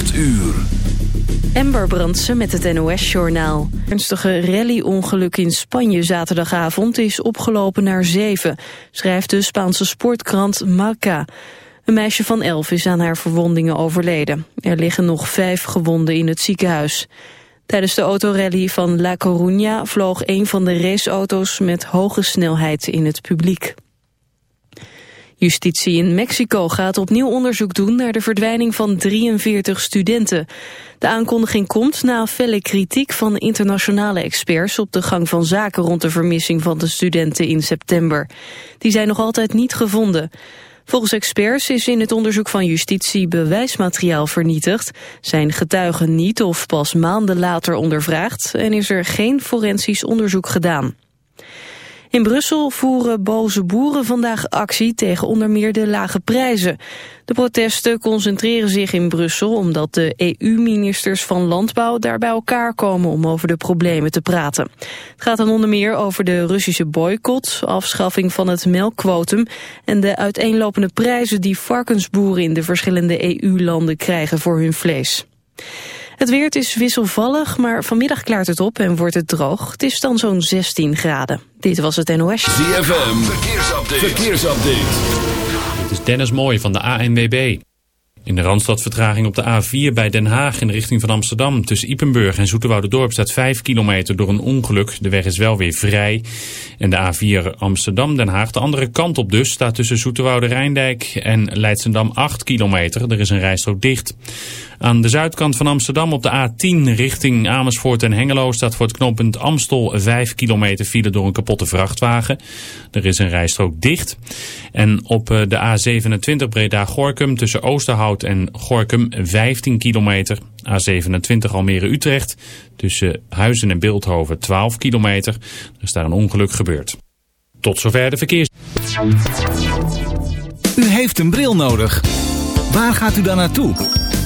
8 uur. Ember Brandsen met het NOS-journaal. Ernstige rally-ongeluk in Spanje zaterdagavond is opgelopen naar zeven, schrijft de Spaanse sportkrant Marca. Een meisje van elf is aan haar verwondingen overleden. Er liggen nog vijf gewonden in het ziekenhuis. Tijdens de autorally van La Coruña vloog een van de raceauto's met hoge snelheid in het publiek. Justitie in Mexico gaat opnieuw onderzoek doen naar de verdwijning van 43 studenten. De aankondiging komt na felle kritiek van internationale experts op de gang van zaken rond de vermissing van de studenten in september. Die zijn nog altijd niet gevonden. Volgens experts is in het onderzoek van justitie bewijsmateriaal vernietigd, zijn getuigen niet of pas maanden later ondervraagd en is er geen forensisch onderzoek gedaan. In Brussel voeren boze boeren vandaag actie tegen onder meer de lage prijzen. De protesten concentreren zich in Brussel omdat de EU-ministers van Landbouw daar bij elkaar komen om over de problemen te praten. Het gaat dan onder meer over de Russische boycott, afschaffing van het melkquotum en de uiteenlopende prijzen die varkensboeren in de verschillende EU-landen krijgen voor hun vlees. Het weer is wisselvallig, maar vanmiddag klaart het op en wordt het droog. Het is dan zo'n 16 graden. Dit was het NOS. ZFM, verkeersupdate. verkeersupdate. Dit is Dennis Mooij van de ANWB. In de Randstad vertraging op de A4 bij Den Haag in de richting van Amsterdam. Tussen Ipenburg en Dorp staat 5 kilometer door een ongeluk. De weg is wel weer vrij. En de A4 Amsterdam-Den Haag, de andere kant op dus, staat tussen Zoeterwoude Rijndijk en Leidsendam 8 kilometer. Er is een rijstrook dicht. Aan de zuidkant van Amsterdam op de A10 richting Amersfoort en Hengelo staat voor het knooppunt Amstel 5 kilometer file door een kapotte vrachtwagen. Er is een rijstrook dicht. En op eh, de A27 Breda-Gorkum tussen Oosterhout en Gorkum 15 kilometer. A27 Almere-Utrecht tussen Huizen en Beeldhoven 12 kilometer. Er is daar een ongeluk gebeurd. Tot zover de verkeers. U heeft een bril nodig. Waar gaat u dan naartoe?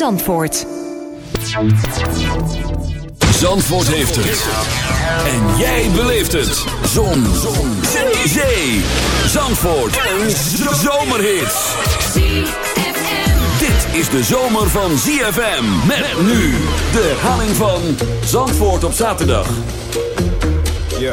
Zandvoort. Zandvoort heeft het. En jij beleeft het. Zon. Zon. Zee. Zandvoort. Een zomerhit. Dit is de zomer van ZFM. Met nu de herhaling van Zandvoort op zaterdag. Ja.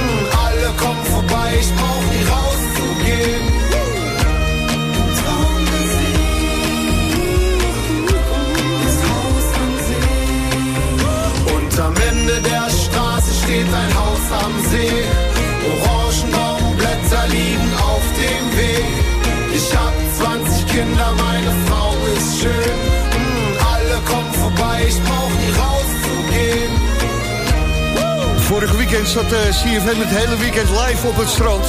Haus am See. Orangenbaumblätter liegen auf dem Weg. Ich hab 20 Kinder, meine Frau ist schön. Mm, alle kommen vorbei, ich brauch nie rauszugehen. Vorig weekend zat uh, CFM het hele weekend live op het strand.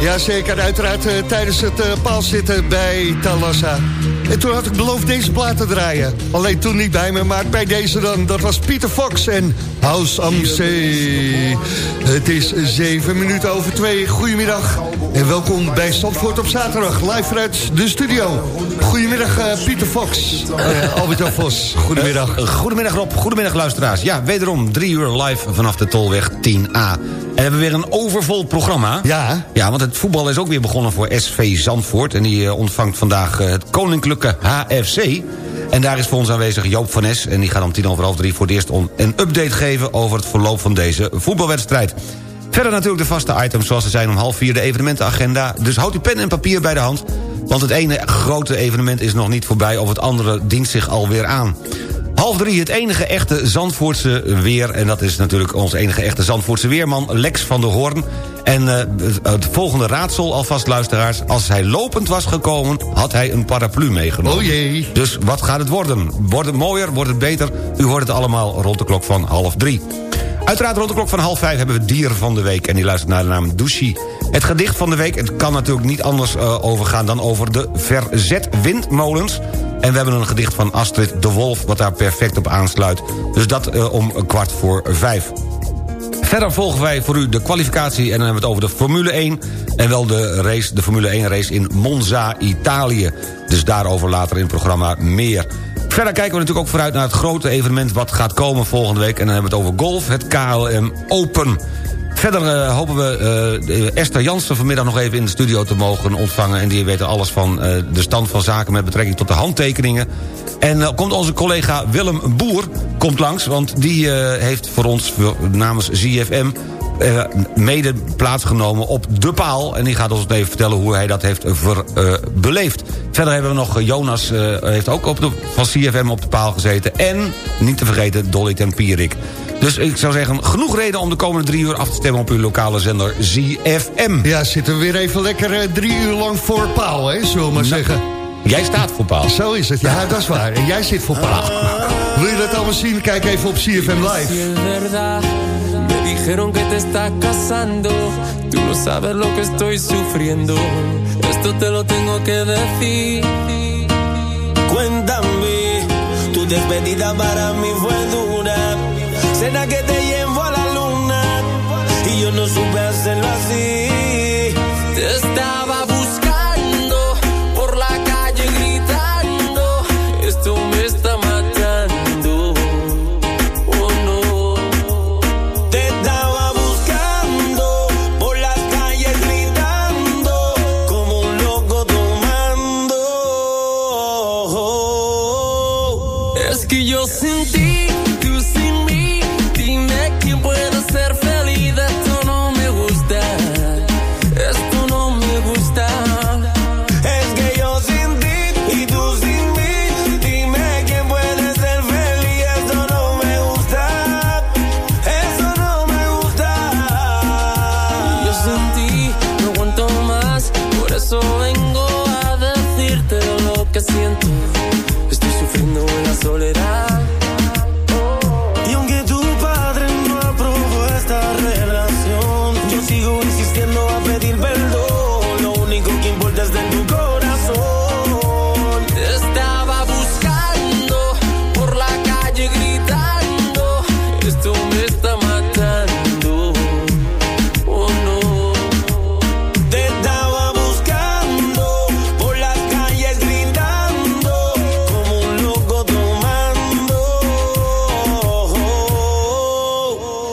Jazeker, uiteraard uh, tijdens het uh, paalzitten bij Talassa. En toen had ik beloofd deze plaat te draaien. Alleen toen niet bij me, maar bij deze dan. Dat was Pieter Fox en House am Zee. Het is zeven minuten over twee. Goedemiddag en welkom bij Zandvoort op zaterdag. Live vanuit de studio. Goedemiddag uh, Pieter Fox. Uh, Albert-Jan Vos, goedemiddag. Uh, goedemiddag Rob, goedemiddag luisteraars. Ja, wederom drie uur live vanaf de Tolweg 10A. We hebben weer een overvol programma. Ja. Ja, want het voetbal is ook weer begonnen voor SV Zandvoort. En die ontvangt vandaag het Koninklijke HFC. En daar is voor ons aanwezig Joop van Nes. En die gaat om tien over half drie voor het eerst een update geven... over het verloop van deze voetbalwedstrijd. Verder natuurlijk de vaste items zoals ze zijn om half vier de evenementenagenda. Dus houd uw pen en papier bij de hand. Want het ene grote evenement is nog niet voorbij... of het andere dient zich alweer aan. Half drie, het enige echte Zandvoortse weer... en dat is natuurlijk onze enige echte Zandvoortse weerman... Lex van der Hoorn. En uh, het volgende raadsel alvast, luisteraars... als hij lopend was gekomen, had hij een paraplu meegenomen. Oh jee. Dus wat gaat het worden? Wordt het mooier, wordt het beter? U hoort het allemaal rond de klok van half drie. Uiteraard rond de klok van half vijf hebben we dier van de week... en die luistert naar de naam Douchy. Het gedicht van de week, het kan natuurlijk niet anders uh, overgaan... dan over de verzet windmolens... En we hebben een gedicht van Astrid de Wolf... wat daar perfect op aansluit. Dus dat uh, om kwart voor vijf. Verder volgen wij voor u de kwalificatie... en dan hebben we het over de Formule 1... en wel de, race, de Formule 1 race in Monza, Italië. Dus daarover later in het programma meer. Verder kijken we natuurlijk ook vooruit naar het grote evenement... wat gaat komen volgende week. En dan hebben we het over golf, het KLM Open... Verder uh, hopen we uh, Esther Jansen vanmiddag nog even in de studio te mogen ontvangen. En die weet alles van uh, de stand van zaken met betrekking tot de handtekeningen. En komt onze collega Willem Boer komt langs, want die heeft voor ons namens ZFM... mede plaatsgenomen op de paal. En die gaat ons even vertellen hoe hij dat heeft beleefd. Verder hebben we nog Jonas, heeft ook op de, van CFM op de paal gezeten. En, niet te vergeten, Dolly Tempierik. Dus ik zou zeggen, genoeg reden om de komende drie uur af te stemmen... op uw lokale zender ZFM. Ja, zitten we weer even lekker uh, drie uur lang voor paal, hè, zullen we maar nou, zeggen. Jij staat voor paal. Zo is het, ja, dat is waar. En jij zit voor paal. Wil je dat allemaal zien? Kijk even op CFM Live. Me dijeron que te estás casando Tú no sabes lo que estoy sufriendo Esto te lo tengo que decir Cuéntame Tu despedida para mí fue dura Cena que te llevo a la luna y yo no supe hacerlo así. Te estaba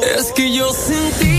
Es que yo sentí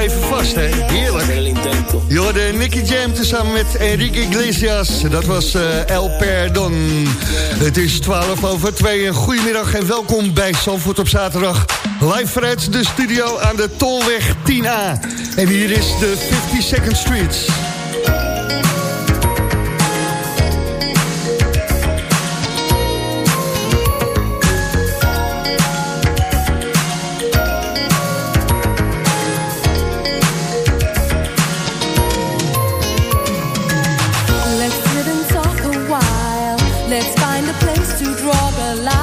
even vast, hè? Heerlijk. De Nicky Jam tezamen met Enrique Iglesias. Dat was uh, El Perdon. Het is 12 over 2. Goedemiddag en welkom bij Zandvoort op zaterdag. Live vanuit de studio aan de Tolweg 10A. En hier is de 50 Second Streets. alive.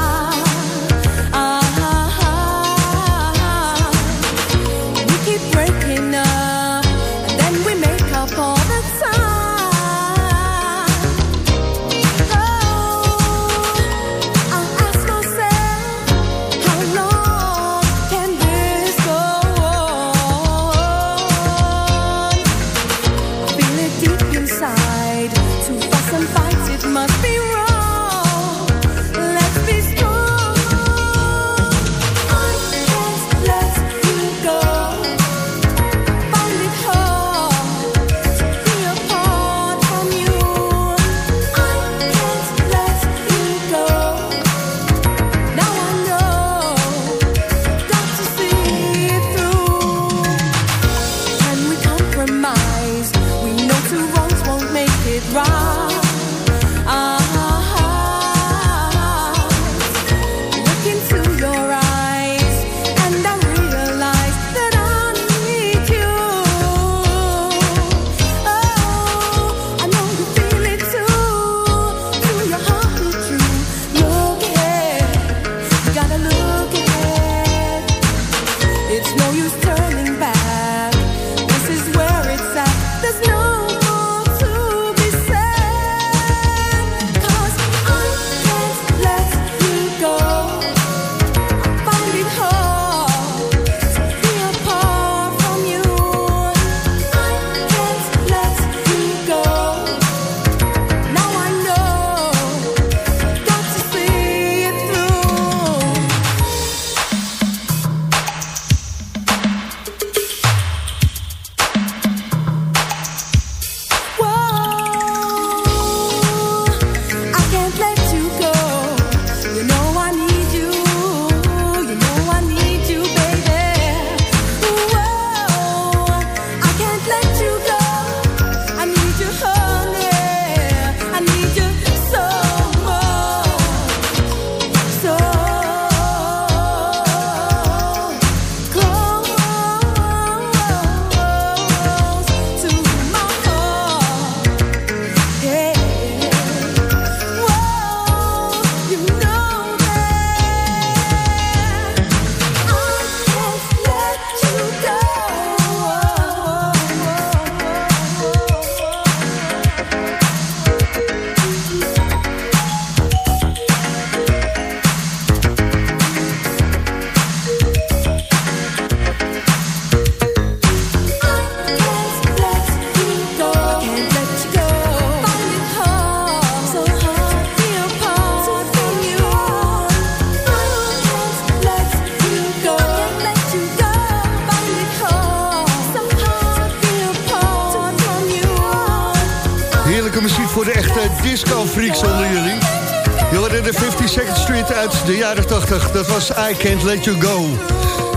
Jaren 80. Dat was I Can't Let You Go.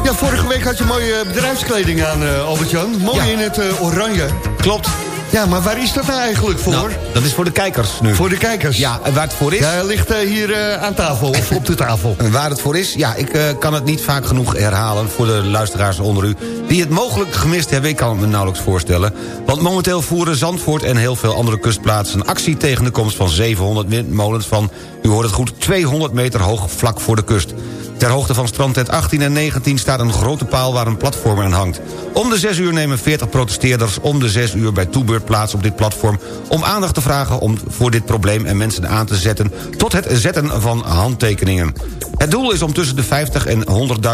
Ja, vorige week had je mooie bedrijfskleding aan, uh, Albert-Jan. Mooi in het uh, oranje. Klopt. Ja, maar waar is dat nou eigenlijk voor? Nou, dat is voor de kijkers nu. Voor de kijkers? Ja, en waar het voor is... Ja, hij ligt uh, hier aan tafel, of op de tafel. En waar het voor is? Ja, ik kan het niet vaak genoeg herhalen voor de luisteraars onder u... die het mogelijk gemist hebben, ik kan het me nauwelijks voorstellen. Want momenteel voeren Zandvoort en heel veel andere kustplaatsen... actie tegen de komst van 700 windmolens van, u hoort het goed, 200 meter hoog vlak voor de kust. Ter hoogte van strandtent 18 en 19 staat een grote paal waar een platform aan hangt. Om de 6 uur nemen 40 protesteerders om de 6 uur bij Toebeurt plaats op dit platform... om aandacht te vragen om, voor dit probleem en mensen aan te zetten... tot het zetten van handtekeningen. Het doel is om tussen de 50 en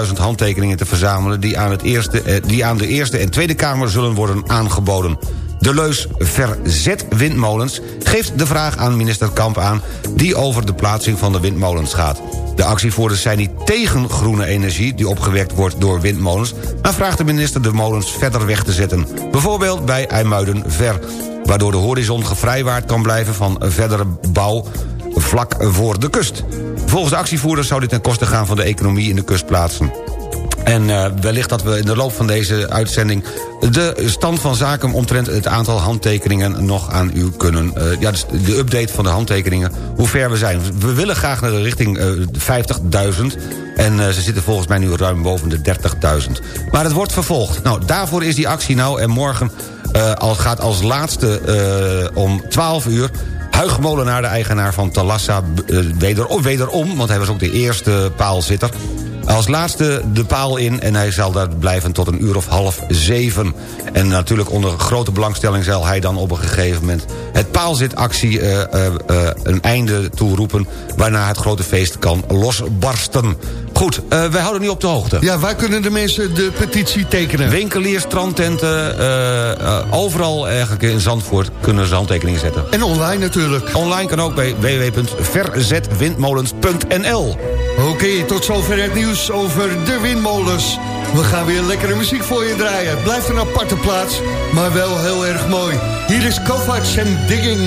100.000 handtekeningen te verzamelen... Die aan, het eerste, eh, die aan de Eerste en Tweede Kamer zullen worden aangeboden. De leus Verzet windmolens geeft de vraag aan minister Kamp aan... die over de plaatsing van de windmolens gaat. De actievoerders zijn niet tegen groene energie... die opgewekt wordt door windmolens... maar vraagt de minister de molens verder weg te zetten. Bijvoorbeeld bij IJmuiden-Ver... waardoor de horizon gevrijwaard kan blijven van verdere bouw vlak voor de kust. Volgens de actievoerders zou dit ten koste gaan van de economie in de kustplaatsen. En uh, wellicht dat we in de loop van deze uitzending... de stand van zaken omtrent het aantal handtekeningen nog aan u kunnen... Uh, ja, dus de update van de handtekeningen, hoe ver we zijn. We willen graag naar de richting uh, 50.000. En ze zitten volgens mij nu ruim boven de 30.000. Maar het wordt vervolgd. Nou, daarvoor is die actie nou. En morgen al gaat als laatste om 12 uur... Huig Molenaar, de eigenaar van Talassa, weder, wederom... want hij was ook de eerste paalzitter... Als laatste de paal in en hij zal daar blijven tot een uur of half zeven. En natuurlijk onder grote belangstelling zal hij dan op een gegeven moment... het paalzitactie uh, uh, uh, een einde toeroepen... waarna het grote feest kan losbarsten. Goed, wij houden nu op de hoogte. Ja, waar kunnen de mensen de petitie tekenen? Winkeliers, strandtenten, overal eigenlijk in Zandvoort kunnen ze handtekeningen zetten. En online natuurlijk. Online kan ook bij www.verzetwindmolens.nl Oké, okay, tot zover het nieuws over de windmolens. We gaan weer lekkere muziek voor je draaien. Het blijft een aparte plaats, maar wel heel erg mooi. Hier is Kovacs en Digging.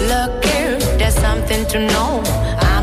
Look here, there's something to know.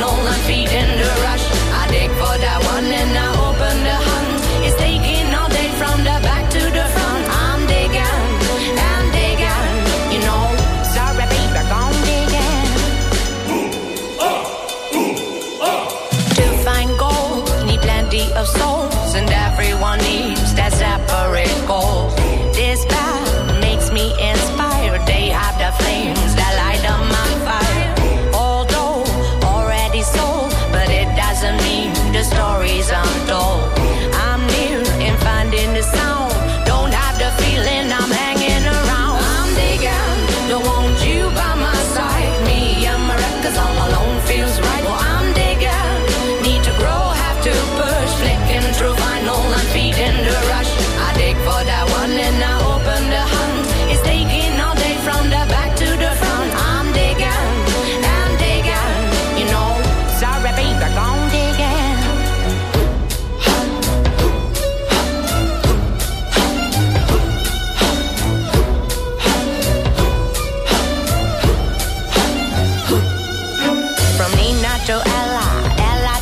final and feeding the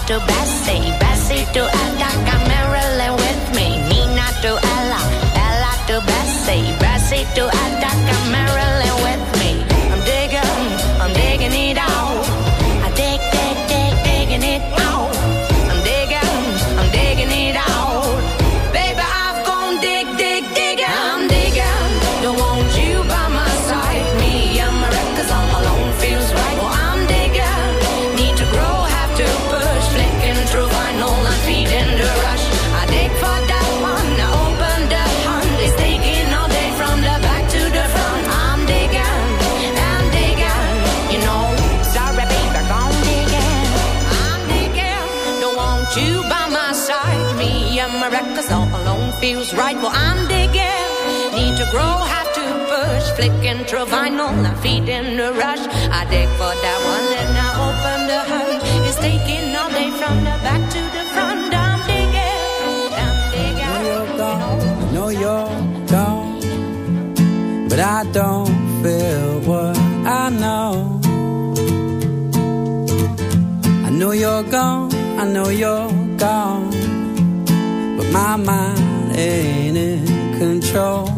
still bad flicking through vinyl, I'm feeding the rush. I dig for that one, then I open the hood. It's taking all day from the back to the front. I'm digging, I'm digging. I know you're gone, I know you're gone, but I don't feel what I know. I know you're gone, I know you're gone, but my mind ain't in control.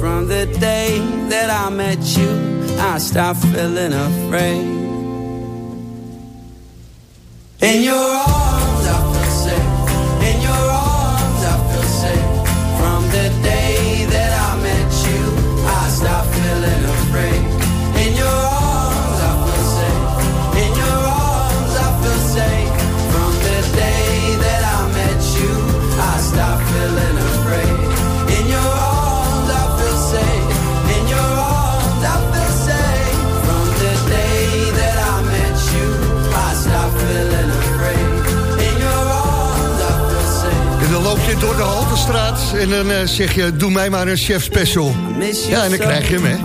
From the day that I met you, I stopped feeling afraid. In your arms, de Haltestraat en dan eh, zeg je... doe mij maar een chef special. Ja, en dan krijg je hem, hè.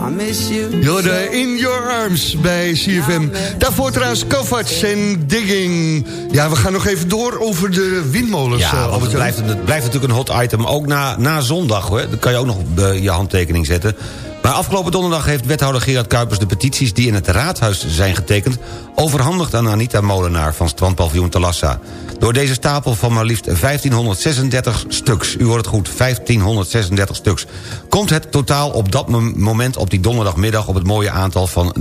Jorde in your arms bij CFM. Daarvoor trouwens Kovacs en Digging. Ja, we gaan nog even door over de windmolens. eh, Ja, want het blijft, het blijft natuurlijk een hot item. Ook na, na zondag, hoor. Dan kan je ook nog eh, je handtekening zetten. Maar afgelopen donderdag heeft wethouder Gerard Kuipers... de petities die in het raadhuis zijn getekend... overhandigd aan Anita Molenaar van strandpaviljoen Talassa. Door deze stapel van maar liefst 1536 stuks... u hoort het goed, 1536 stuks... komt het totaal op dat mom- moment op die donderdagmiddag... op het mooie aantal van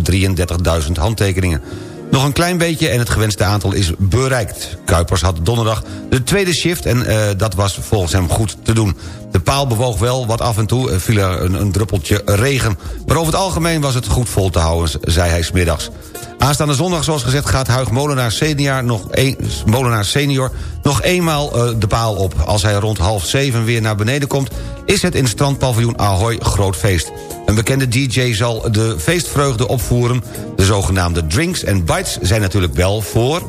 33.000 handtekeningen. Nog een klein beetje en het gewenste aantal is bereikt. Kuipers had donderdag de tweede shift en eh, dat was volgens hem goed te doen. De paal bewoog wel wat af en toe, viel er een, een druppeltje regen. Maar over het algemeen was het goed vol te houden, zei hij smiddags. Aanstaande zondag, zoals gezegd, gaat Huig Molenaar senior nog, een, Molenaar senior nog eenmaal eh, de paal op. Als hij rond half zeven weer naar beneden komt... is het in strandpaviljoen Ahoy groot feest. Een bekende DJ zal de feestvreugde opvoeren. De zogenaamde drinks en bites zijn natuurlijk wel voor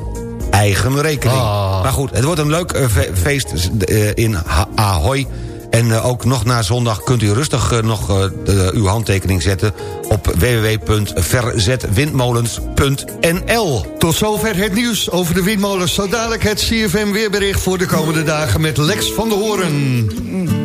eigen rekening. Maar goed, het wordt een leuk eh, fe- feest eh, in Ahoy... En eh, ook nog na zondag kunt u rustig eh, nog eh, uw handtekening zetten... op www.verzetwindmolens.nl. Tot zover het nieuws over de windmolens. Zo dadelijk het CFM weerbericht voor de komende dagen met Lex van der Hoorn.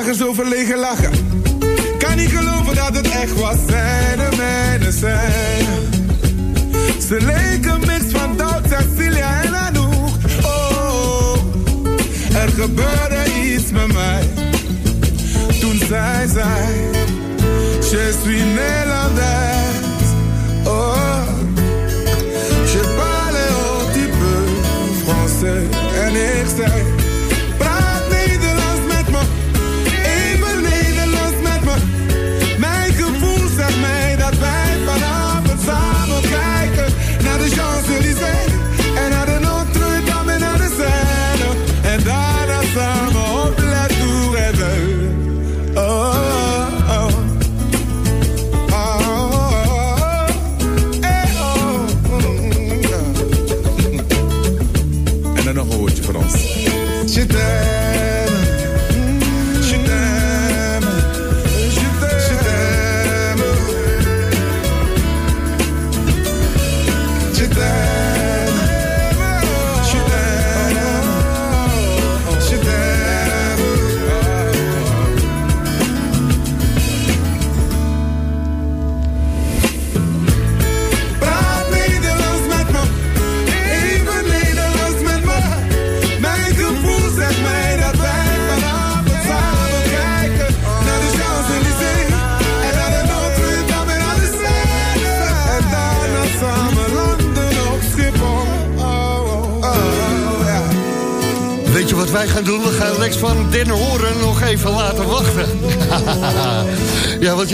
wagens zo lachen. Kan niet geloven dat het echt was, zij de mijne zijn. Ze leken mix van Dout, Cecilia en Anouk. Oh, oh, er gebeurde iets met mij. Toen zij zei zij, je suis Nederlander.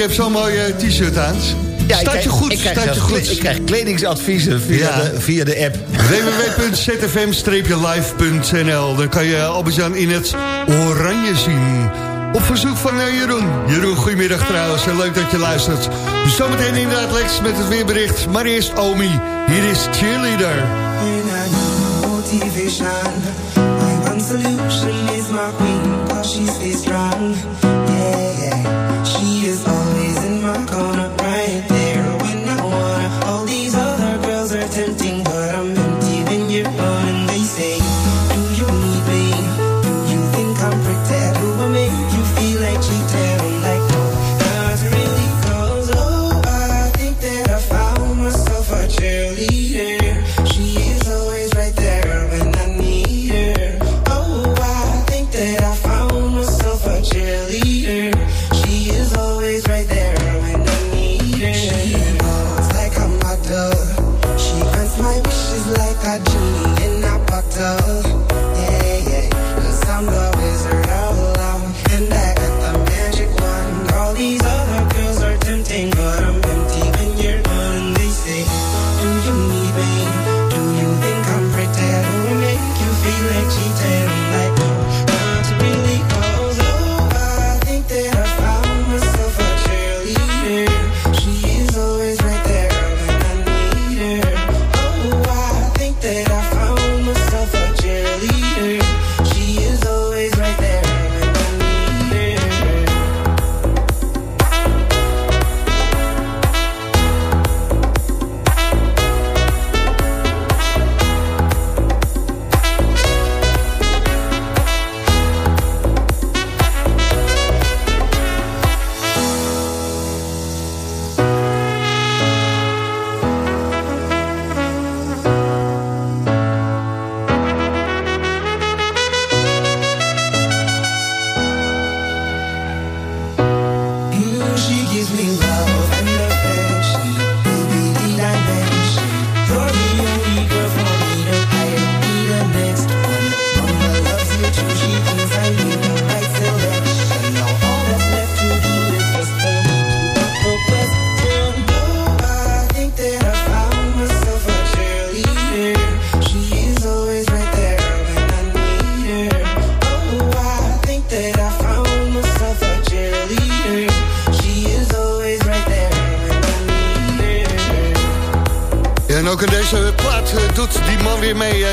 hebt zo'n mooie t-shirt aan. Ja, staat je goed, staat je goed. Ik krijg kledingsadviezen via, de, via de app. www.zfm-live.nl Dan kan je Albert-Jan in het oranje zien. Op verzoek van eh, Jeroen. Jeroen, goedemiddag trouwens en leuk dat je luistert. Zometeen inderdaad Lex met het weerbericht. Maar eerst Omi, hier is Cheerleader. motivation, my one solution is my queen, cause she's strong. she gives me life.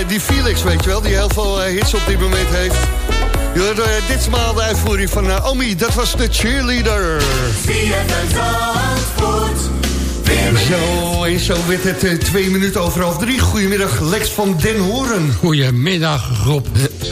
Die Felix, weet je wel... die heel veel eh, hits op dit moment heeft. Je hoorde uh, ditmaal de uitvoering van uh, Omi, dat was de cheerleader. Zo, en zo werd het uh, twee minuten over half drie. Goedemiddag, Lex van Den Horen. Goedemiddag, Rob.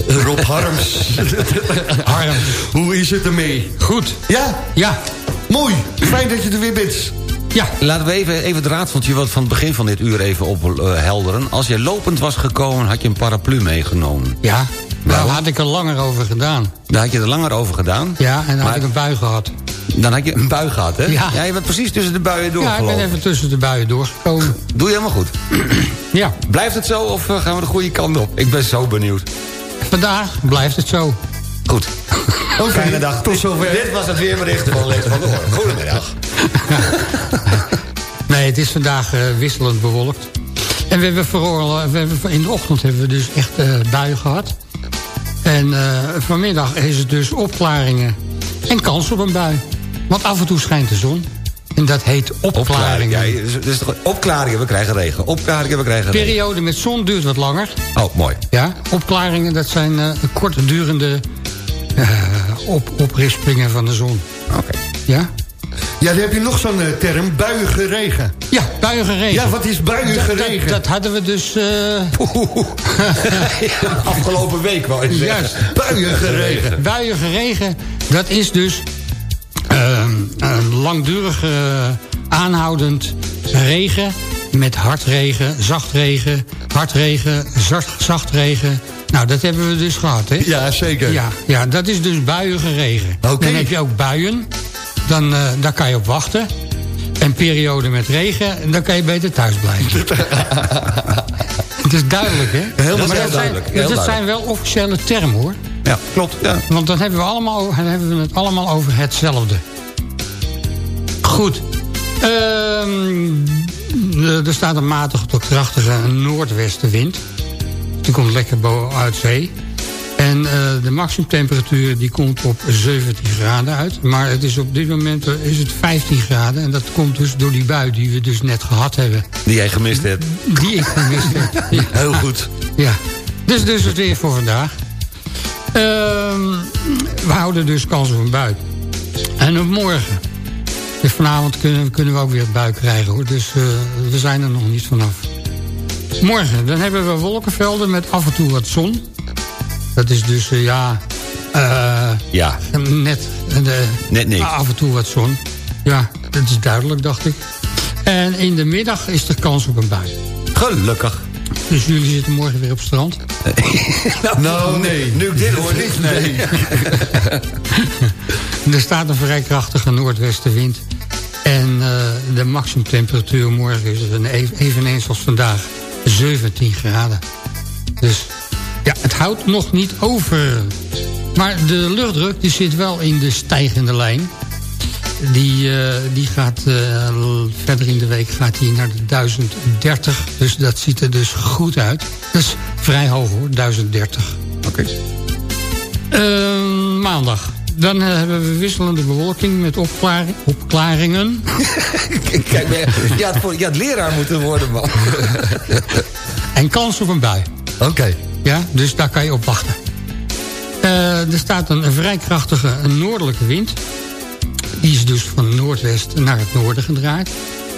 Rob Harms. Harms. Hoe is het ermee? Goed. Ja? Ja. Mooi, fijn dat je er weer bent. Ja. Laten we even, even het raadseltje wat van het begin van dit uur even ophelderen. Als je lopend was gekomen, had je een paraplu meegenomen. Ja, daar had ik er langer over gedaan. Daar had je er langer over gedaan? Ja, en dan maar, had ik een bui gehad. Dan had je een bui gehad, hè? Ja. ja je bent precies tussen de buien doorgelopen. Ja, ik ben even tussen de buien doorgekomen. Doe je helemaal goed. ja. Blijft het zo of gaan we de goede kant op? Ik ben zo benieuwd. Vandaag blijft het zo. Goed. Okay, Fijne dag. Tot zover. Dit was het weerbericht van Lees van de Hoorn. Goedemiddag. nee, het is vandaag uh, wisselend bewolkt. En we hebben vooral, we hebben, in de ochtend hebben we dus echt uh, buien gehad. En uh, vanmiddag is het dus opklaringen en kans op een bui. Want af en toe schijnt de zon. En dat heet opklaringen. Opklaring, ja, dus opklaringen, we krijgen regen. Opklaringen, we krijgen regen. Periode met zon duurt wat langer. Oh, mooi. Ja, opklaringen, dat zijn uh, kortdurende op, oprispingen van de zon. Oké. Okay. Ja? Ja, dan heb je nog zo'n uh, term, buiige regen. Ja, buiige regen. Ja, wat is buiige dat, regen? Dat, dat, hadden we dus... Uh... ja, afgelopen week wel eens Juist. Buiige regen. Buiige regen, dat is dus uh, een langdurige aanhoudend regen... met hardregen, zachtregen, hardregen, zacht, zachtregen... Nou, dat hebben we dus gehad, hè? Ja, zeker. Ja, ja dat is dus buiige regen. Okay. Dan heb je ook buien. Dan, uh, daar kan je op wachten. En periode met regen, dan kan je beter thuis blijven. het is duidelijk, hè? Heel, maar heel dat duidelijk. Zijn, heel dat duidelijk. zijn wel officiële termen, hoor. Ja, klopt. Ja. Want dan hebben, we allemaal, dan hebben we het allemaal over hetzelfde. Goed. Uh, er staat een matige tot krachtige noordwestenwind. Die komt lekker uit zee. En uh, de maximumtemperatuur die komt op 17 graden uit. Maar het is op dit moment is het 15 graden. En dat komt dus door die bui die we dus net gehad hebben. Die jij gemist hebt. Die ik gemist heb. Ja. Heel goed. Ja. Dus, dus het weer voor vandaag. Uh, we houden dus kans op een bui. En op morgen. Dus vanavond kunnen, kunnen we ook weer een bui krijgen hoor. Dus uh, we zijn er nog niet vanaf. Morgen, dan hebben we wolkenvelden met af en toe wat zon. Dat is dus, uh, ja... Uh, ja. Net, net niks. Af en toe wat zon. Ja, dat is duidelijk, dacht ik. En in de middag is er kans op een bui. Gelukkig. Dus jullie zitten morgen weer op het strand? nou, nou, nee. Nu ik dit hoor, niet. Nee. er staat een vrij krachtige noordwestenwind. En uh, de maximumtemperatuur morgen is een eveneens als vandaag 17 graden. Dus ja, het houdt nog niet over. Maar de luchtdruk die zit wel in de stijgende lijn. Die, uh, die gaat uh, verder in de week gaat die naar de 1030. Dus dat ziet er dus goed uit. Dat is vrij hoog hoor, 1030. Oké. Okay. Uh, maandag. Dan hebben we wisselende bewolking met opklaring, opklaringen. Kijk, je had, voor, je had leraar moeten worden, man. en kans op een bui. Oké. Okay. Ja, dus daar kan je op wachten. Uh, er staat een, een vrij krachtige noordelijke wind. Die is dus van noordwest naar het noorden gedraaid.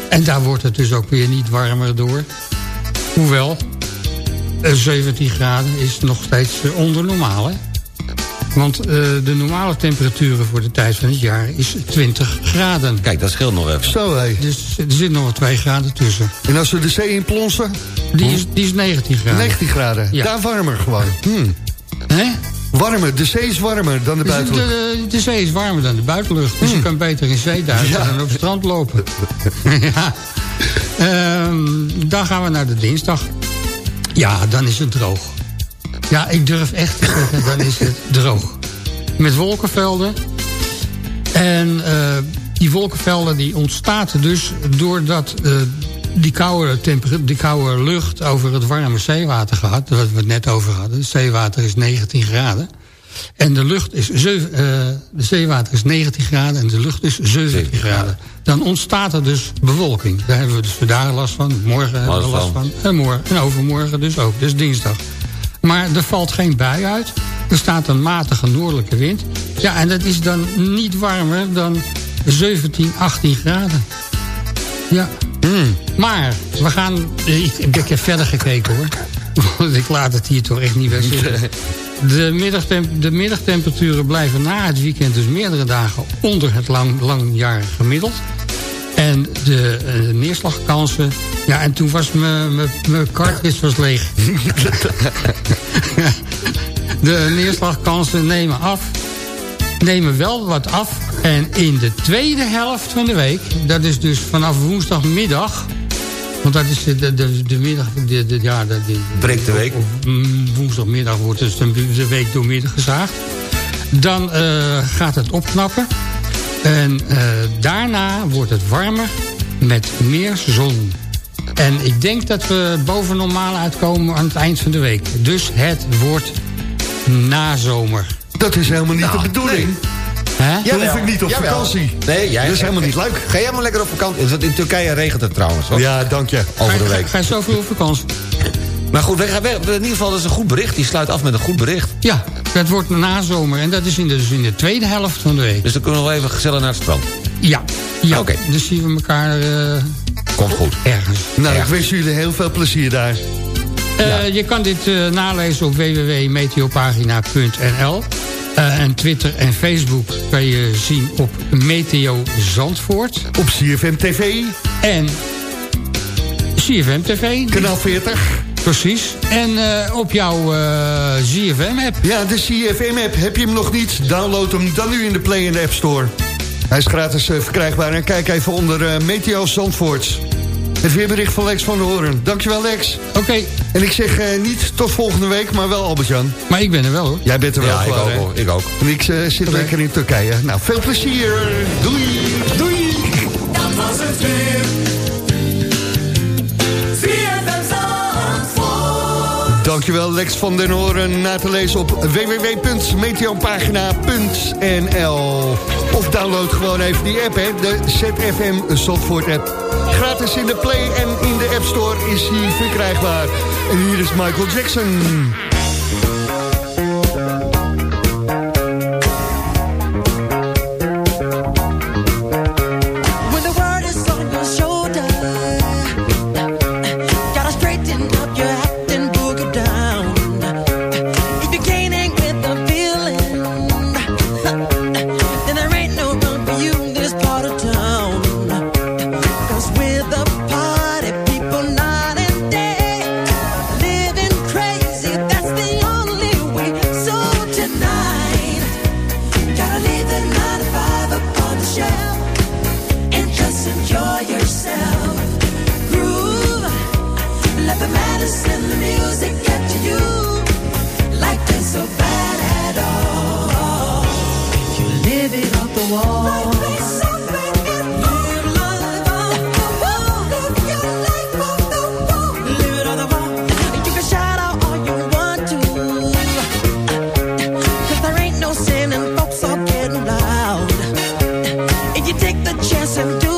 En daar wordt het dus ook weer niet warmer door. Hoewel, uh, 17 graden is nog steeds onder normaal, hè? Want uh, de normale temperaturen voor de tijd van het jaar is 20 graden. Kijk, dat scheelt nog even. Zo, hé. Dus er zit nog wel 2 graden tussen. En als we de zee in plonsen? Die is, die is 19 graden. 19 graden? Ja. Daar warmer gewoon. Hmm. Hè? Warmer, de zee is warmer dan de dus buitenlucht. De, de, de, zee is warmer dan de buitenlucht. Dus hmm. je kan beter in zee duiken ja. dan op het strand lopen. ja. Um, dan gaan we naar de dinsdag. Ja, dan is het droog. Ja, ik durf echt te zeggen, dan is het droog. Met wolkenvelden. En uh, die wolkenvelden die ontstaan dus doordat uh, die, koude die koude lucht over het warme zeewater gaat. Wat we het net over hadden. Het zeewater is 19 graden. En de lucht is zeven, eh, de zeewater is 19 graden en de lucht is 17 graden. Dan ontstaat er dus bewolking. Daar hebben we dus vandaag last van. Morgen hebben we last van. En, morgen, en overmorgen dus ook. Dus dinsdag. Maar er valt geen bui uit. Er staat een matige noordelijke wind. Ja, en dat is dan niet warmer dan 17, 18 graden. Ja. Maar we gaan... Ik, heb verder gekeken hoor. Want ik laat het hier toch echt niet weg zitten. De, middagtem de middagtemperaturen blijven na het weekend dus meerdere dagen onder het lang, langjarig gemiddeld. En de eh, neerslagkansen... Ja, en toen was mijn cartridge was leeg. de neerslagkansen nemen af. Nemen wel wat af. En in de tweede helft van de week... dat is dus vanaf woensdagmiddag... Want dat is de, de, de middag... De, de, ja, de, de, Breekt de week. Mm, woensdagmiddag wordt dus de, de week doormidden gezaagd. Dan eh, gaat het opknappen. En eh, daarna wordt het warmer met meer zon. En ik denk dat we boven normaal uitkomen aan het eind van de week. Dus het wordt nazomer. Dat is helemaal niet Nou, de bedoeling. Hè? Dan hoef ik niet op Jawel. vakantie. Nee, jij, Dat is helemaal niet leuk. Ga jij maar lekker op vakantie. In Turkije regent het trouwens. hoor. Ja, dank je. Over de Ga- week. Ga je zoveel op vakantie? Maar goed, we gaan, we- in ieder geval dat is een goed bericht. Die sluit af met een goed bericht. Ja, dat wordt nazomer. En dat is in de, dus in de tweede helft van de week. Dus dan kunnen we wel even gezellig naar het strand. Ja, ja. Oké. dus zien we elkaar eh, Komt goed. ergens. Nou, ik wens jullie heel veel plezier daar. Eh, Je kan dit eh, nalezen op www.meteopagina.nl. Eh, en Twitter en Facebook kan je zien op Meteo Zandvoort. Op CFM TV, En CFM TV. kanaal 40. Precies. En eh, op jouw eh ZFM-app. Ja, de CFM-app. Heb je hem nog niet? Download hem dan nu in de Play en de App Store. Hij is gratis eh, verkrijgbaar. En kijk even onder eh, Meteo Zandvoort. Het weerbericht van Lex van de Hoorn. Dankjewel, Lex. Oké, En ik zeg eh, niet tot volgende week, maar wel Albert-Jan. maar ik ben er wel hoor. Jij bent er wel Ja, ik ook. Ik ook. En ik zit lekker in Turkije. Nou, veel plezier. Doei. Doei. Dat was het weer. Dankjewel Lex van den Hoorn. Na te lezen op www.meteopagina.nl Of download gewoon even die app, hè. De ZFM Zandvoort app. Gratis in de Play en in de App Store is hij verkrijgbaar. En hier is Michael Jackson. 쌤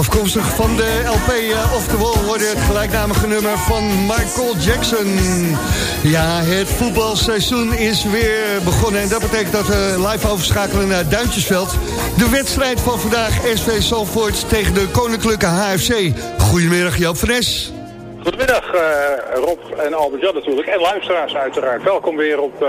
Afkomstig van de LP uh, Off The Wall hoorde het gelijknamige nummer van Michael Jackson. Ja, het voetbalseizoen is weer begonnen en dat betekent dat we live overschakelen naar Duintjesveld. De wedstrijd van vandaag SV Salvoort tegen de Koninklijke HFC. Goedemiddag Joop van. Goedemiddag uh, Rob en Albert-Jan natuurlijk en luisteraars uiteraard. Welkom weer op uh,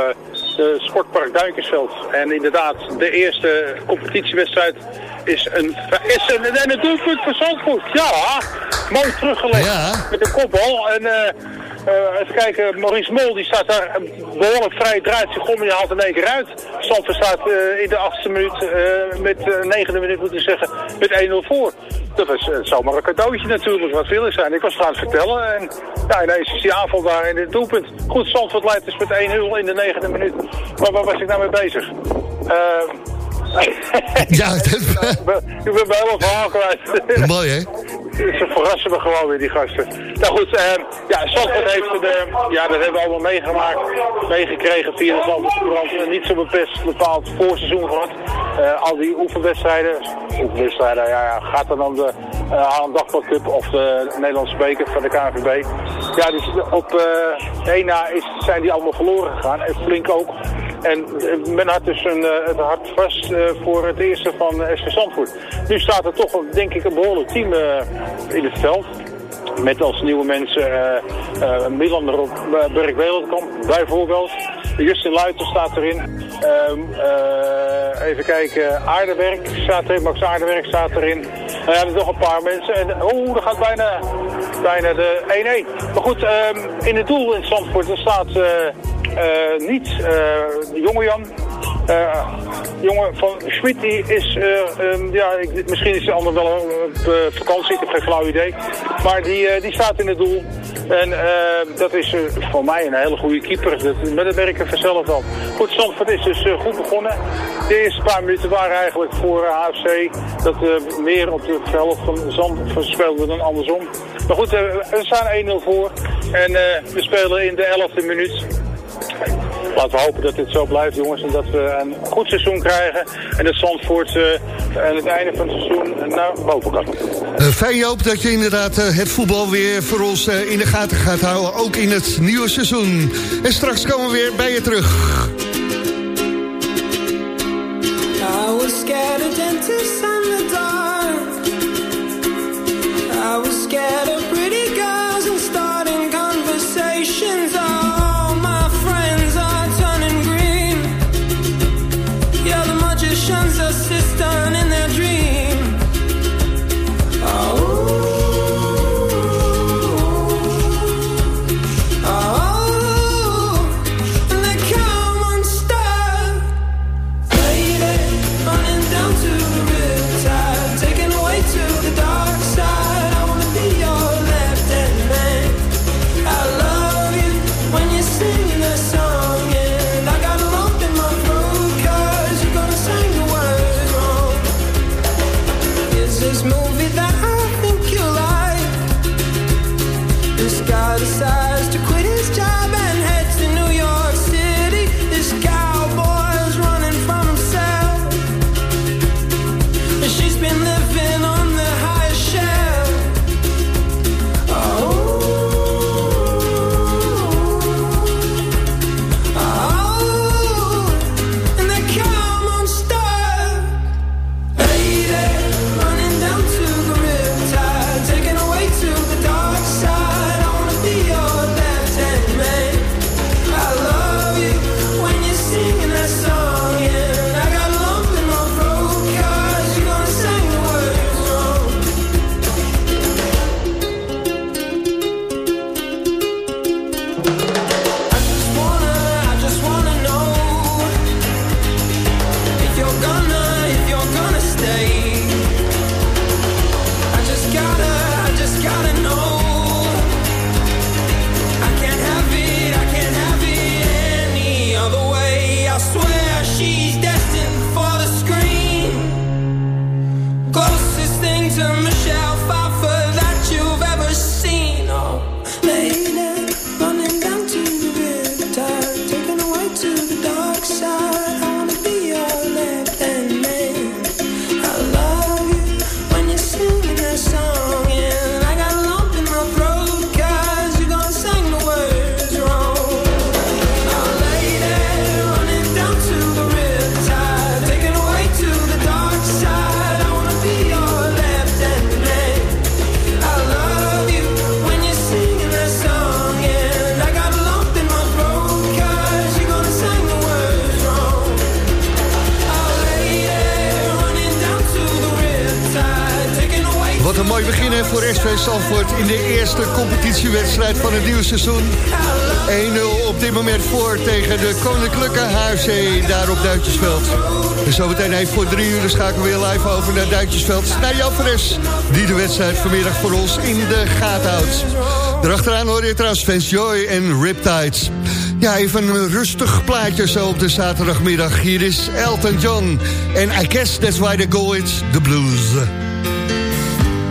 de Sportpark Duinkensveld. En inderdaad, de eerste competitiewedstrijd is een, is een, en een doelpunt voor Zandvoort. Ja, mooi teruggelegd Ja. met een kopbal. En eh, even kijken, Maurice Mol die staat daar behoorlijk vrij, draait zich om en die haalt in één keer uit. Zandvoort staat eh, in de achtste minuut, eh, met negende minuut moet ik zeggen, met 1-0 voor. Dat was eh, zomaar een cadeautje natuurlijk, wat wil ik zijn. Ik was het aan het vertellen en ja, ineens is die aanval daar in het doelpunt. Goed, Zandvoort leidt dus met 1-0 in de negende minuut. Maar waar was ik nou mee bezig? Eh, ja, ik ben mijn hele verhaal kwijt. Mooi, hè? Ze verrassen me gewoon weer, die gasten. Nou goed, uh, ja, Zandvoort heeft het, uh, ja, dat hebben we allemaal meegemaakt, meegekregen via de Zandvoortse krant. Een niet zo bepest bepaald voorseizoen gehad. Uh, al die oefenwedstrijden, oefenwedstrijden, ja, ja, gaat dan om de uh, Dagblad Cup of de Nederlandse beker van de KNVB. Ja, dus op uh, één na is, zijn die allemaal verloren gegaan, en flink ook. En men had dus een, het hart vast voor het eerste van SV Zandvoort. Nu staat er toch, denk ik, een behoorlijk team in het veld. Met als nieuwe mensen uh, uh, Milan uh, Berg Wereldkamp bijvoorbeeld. Justin Luiten staat erin. Uh, even kijken, Aardewerk staat erin, Max Aardewerk staat erin. Nou ja, er nog een paar mensen. En oeh, er gaat bijna, bijna de 1-1. Maar goed, in het doel in Zandvoort staat niet jonge Jan, uh, jongen van Schmid is, uh, um, ja, ik, misschien is de ander wel op uh, vakantie, ik heb geen flauw idee. Maar die, die staat in het doel. En dat is voor mij een hele goede keeper. Dat, met het vanzelf wel. Goed, Zandvoort is dus goed begonnen. De eerste paar minuten waren eigenlijk voor HFC dat meer op de helft van Zandvoort speelde dan andersom. Maar goed, we staan 1-0 voor. En we spelen in de 11e minuut. Laten we hopen dat dit zo blijft, jongens. En dat we een goed seizoen krijgen. En dat Zandvoort uh, aan het einde van het seizoen naar boven kan. Uh, fijn Joop dat je inderdaad uh, het voetbal weer voor ons in de gaten gaat houden. Ook in het nieuwe seizoen. En straks komen we weer bij je terug. I was scared of dentists and the dark. I was scared of voor SV Zandvoort in de eerste competitiewedstrijd van het nieuwe seizoen. 1-0 op dit moment voor tegen de Koninklijke HFC daar op Duitsersveld. En zometeen even voor drie uur schakelen we weer live over naar Duitsersveld. Naar Jan Fres, die de wedstrijd vanmiddag voor ons in de gaten houdt. Daarachteraan hoor je trouwens Fans Joy en Riptides. Ja, even een rustig plaatje zo op de zaterdagmiddag. Hier is Elton John. En I guess that's why they call it the blues.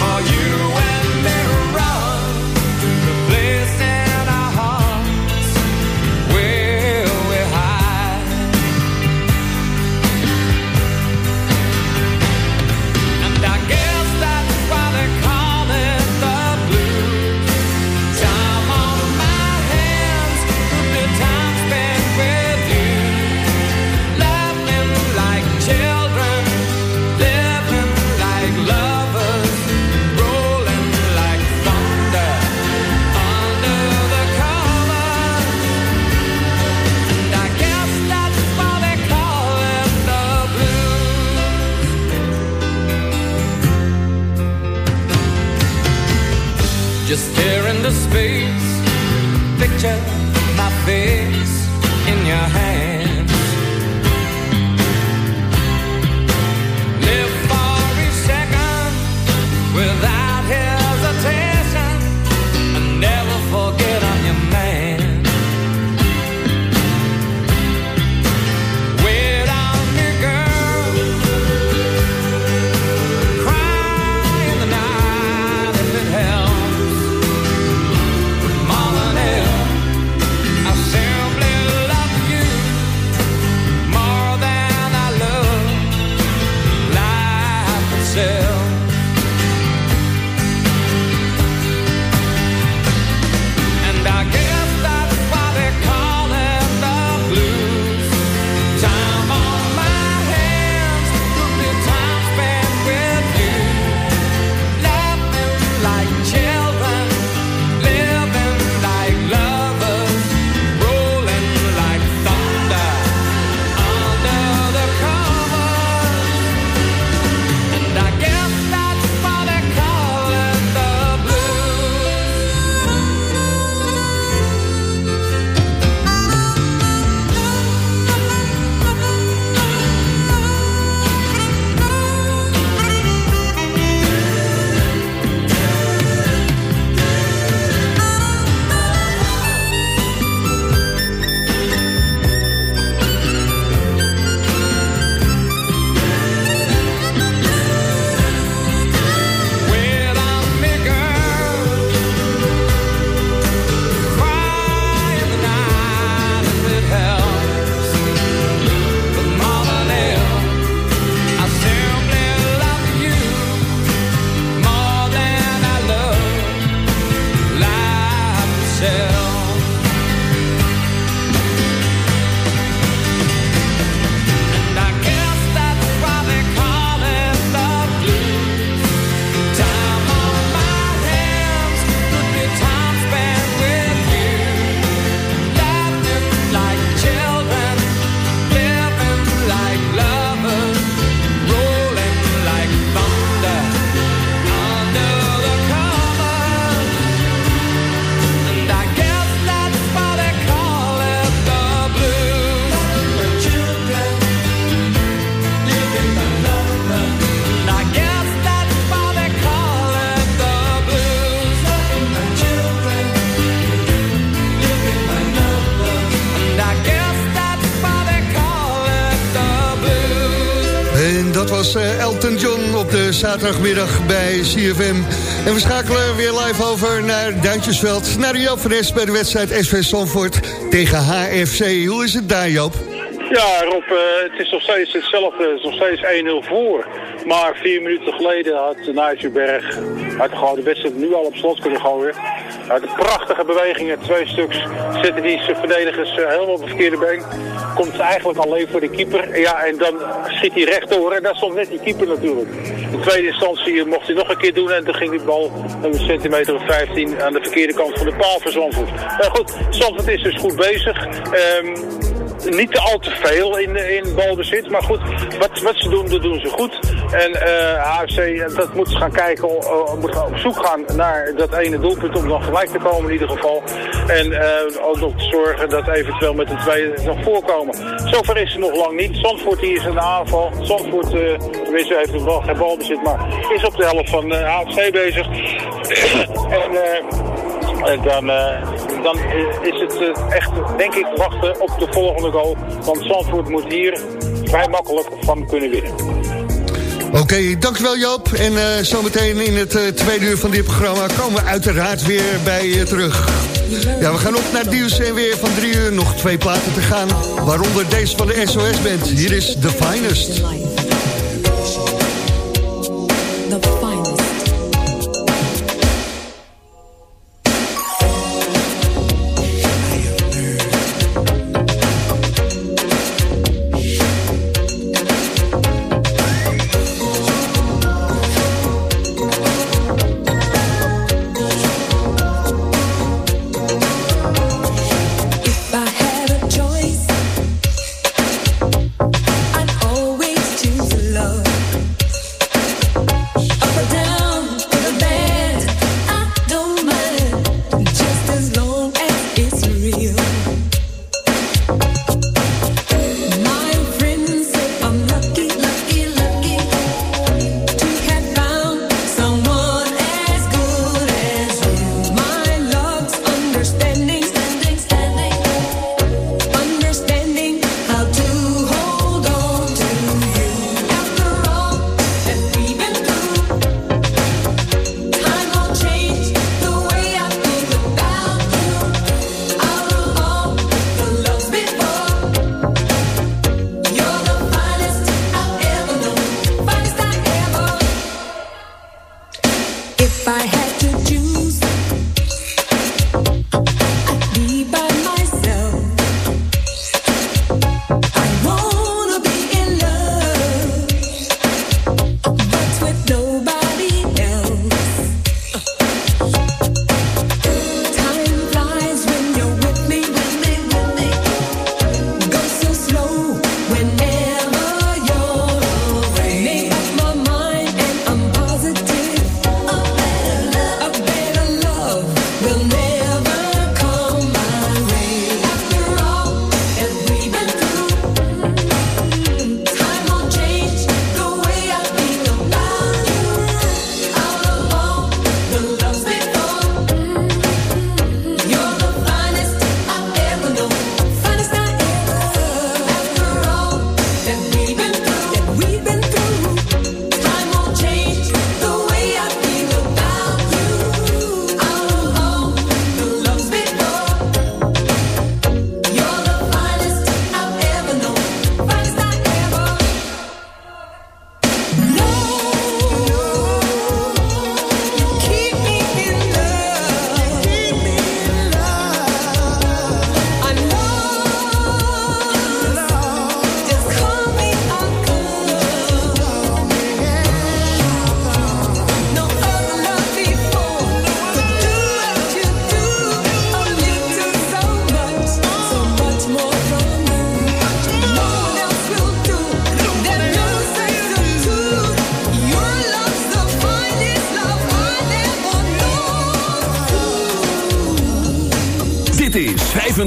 Are you. middag bij CFM. En we schakelen weer live over naar Duintjesveld. Naar Joop van Nes bij de wedstrijd SV Sonvoort tegen HFC. Hoe is het daar, Joop? Ja, Rob, eh, het is nog steeds hetzelfde. Nog steeds 1-0 voor. Maar vier minuten geleden had Nijsjeberg uit de wedstrijd nu al op slot kunnen gooien. Uit de prachtige bewegingen, twee stuks, Zitten die verdedigers eh, helemaal op de verkeerde been. Komt eigenlijk alleen voor de keeper. Ja, en dan schiet hij rechtdoor en daar stond net die keeper natuurlijk. In tweede instantie mocht hij nog een keer doen en toen ging die bal een centimeter of 15 aan de verkeerde kant van de paal voor Zandvoort. Maar goed, Zandvoort is dus goed bezig. Ehm, niet al te veel in, in balbezit. Maar goed, wat, wat ze doen, dat doen ze goed. En eh HFC, dat moet gaan kijken, moet op zoek gaan naar dat ene doelpunt om dan gelijk te komen in ieder geval. En eh, ook nog te zorgen dat eventueel met de tweede nog voorkomen. Zover is ze nog lang niet. Zandvoort hier is in de aanval. Zandvoort, uh, heeft nog wel geen balbezit, maar is op de helft van HFC bezig. en... Dan, uh, dan is het uh, echt, denk ik, wachten op de volgende goal. Want Zandvoort moet hier vrij makkelijk van kunnen winnen. Oké, dankjewel Joop. En uh, zometeen in het tweede uur van dit programma komen we uiteraard weer bij je terug. Ja, we gaan op naar het en weer van drie uur nog twee platen te gaan. Waaronder deze van de SOS Band. Hier is The Finest.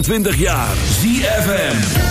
25 jaar ZFM.